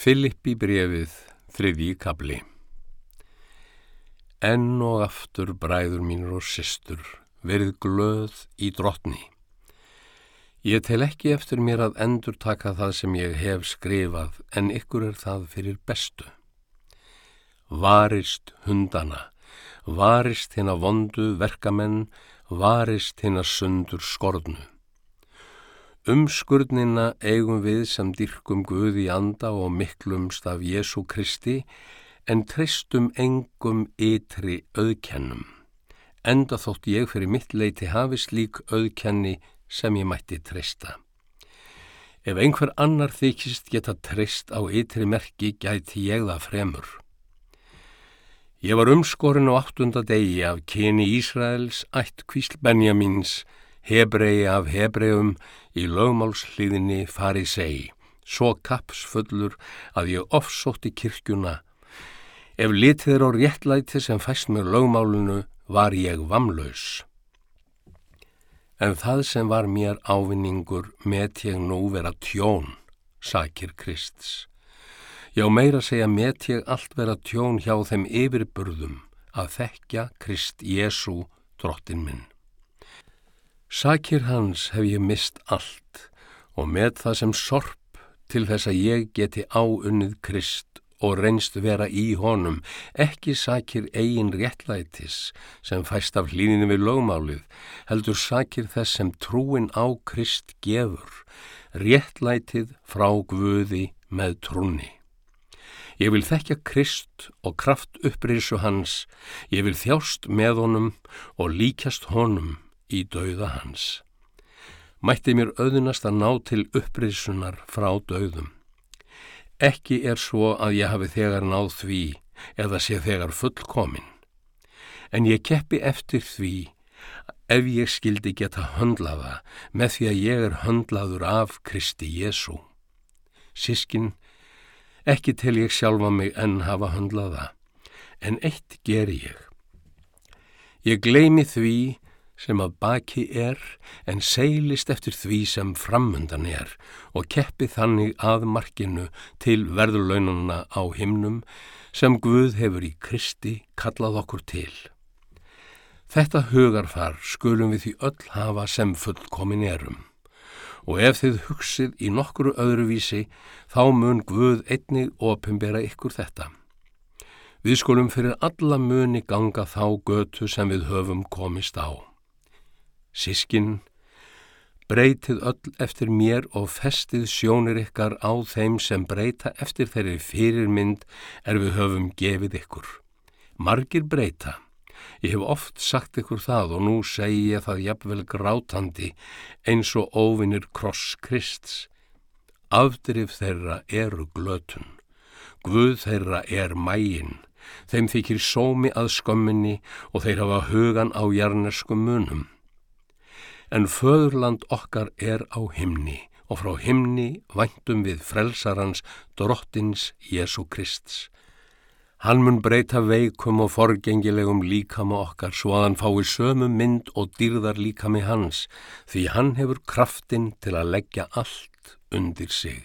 Filippi brefið þriði kabli Enn og aftur bræður mínur og systur verið glöð í drottni. Ég tel ekki eftir mér að endur taka það sem ég hef skrifað en ykkur er það fyrir bestu. Varist hundana, varist hinn að vondu verkamenn, varist hinn að sundur skorðnu. Umskurnina eigum við sem dyrkum Guð í anda og miklumst af Jésu Kristi en treystum engum ytri auðkennum. Enda þótt ég fyrir mitt leiti hafi slík auðkenni sem ég mætti treysta. Ef einhver annar þykist geta treyst á ytri merki gæti ég það fremur. Ég var umskorin á áttunda degi af kyni Ísraels ætt kvísl Benjamins Hebrei af Hebreum í lögmálsliðinni fari segi, svo kapsfullur að ég ofsótti kirkjuna. Ef litið er á réttlæti sem fæst með lögmálunu var ég vamlaus. En það sem var mér ávinningur met ég nú vera tjón, sakir Krists. Já meira segja met ég allt vera tjón hjá þeim yfirburðum að þekkja Krist Jésu drottin minn. Sakir hans hef ég mist allt og með það sem sorp til þess að ég geti áunnið Krist og reynst vera í honum, ekki sakir eigin réttlætis sem fæst af hlýðinu við lögmálið, heldur sakir þess sem trúin á Krist gefur, réttlætið frá Guði með trúni. Ég vil þekkja Krist og kraft upprisu hans, ég vil þjást með honum og líkjast honum í dauða hans. Mætti mér auðunast að ná til uppriðsunar frá dauðum. Ekki er svo að ég hafi þegar náð því eða sé þegar fullkomin. En ég keppi eftir því ef ég skildi geta höndlaða með því að ég er höndlaður af Kristi Jésu. Sískin, ekki til ég sjálfa mig enn hafa höndlaða, en eitt ger ég. Ég gleimi því sem að baki er en seilist eftir því sem framundan er og keppi þannig að markinu til verðurlaununa á himnum sem Guð hefur í Kristi kallað okkur til. Þetta hugarfar skulum við því öll hafa sem fullkomin erum og ef þið hugsið í nokkuru öðruvísi þá mun Guð einnig opimbera ykkur þetta. Við skulum fyrir alla muni ganga þá götu sem við höfum komist á. Sískin, breytið öll eftir mér og festið sjónir ykkar á þeim sem breyta eftir þeirri fyrirmynd er við höfum gefið ykkur. Margir breyta. Ég hef oft sagt ykkur það og nú segi ég það jafnvel grátandi eins og óvinnir kross Krists. Afdrif þeirra eru glötun. Guð þeirra er mægin. Þeim þykir sómi að skömminni og þeir hafa hugan á jarneskum munum en föðurland okkar er á himni og frá himni væntum við frelsarans drottins Jésu Krists. Hann mun breyta veikum og forgengilegum líkama okkar svo að hann fái sömu mynd og dýrðar líkami hans því hann hefur kraftin til að leggja allt undir sig.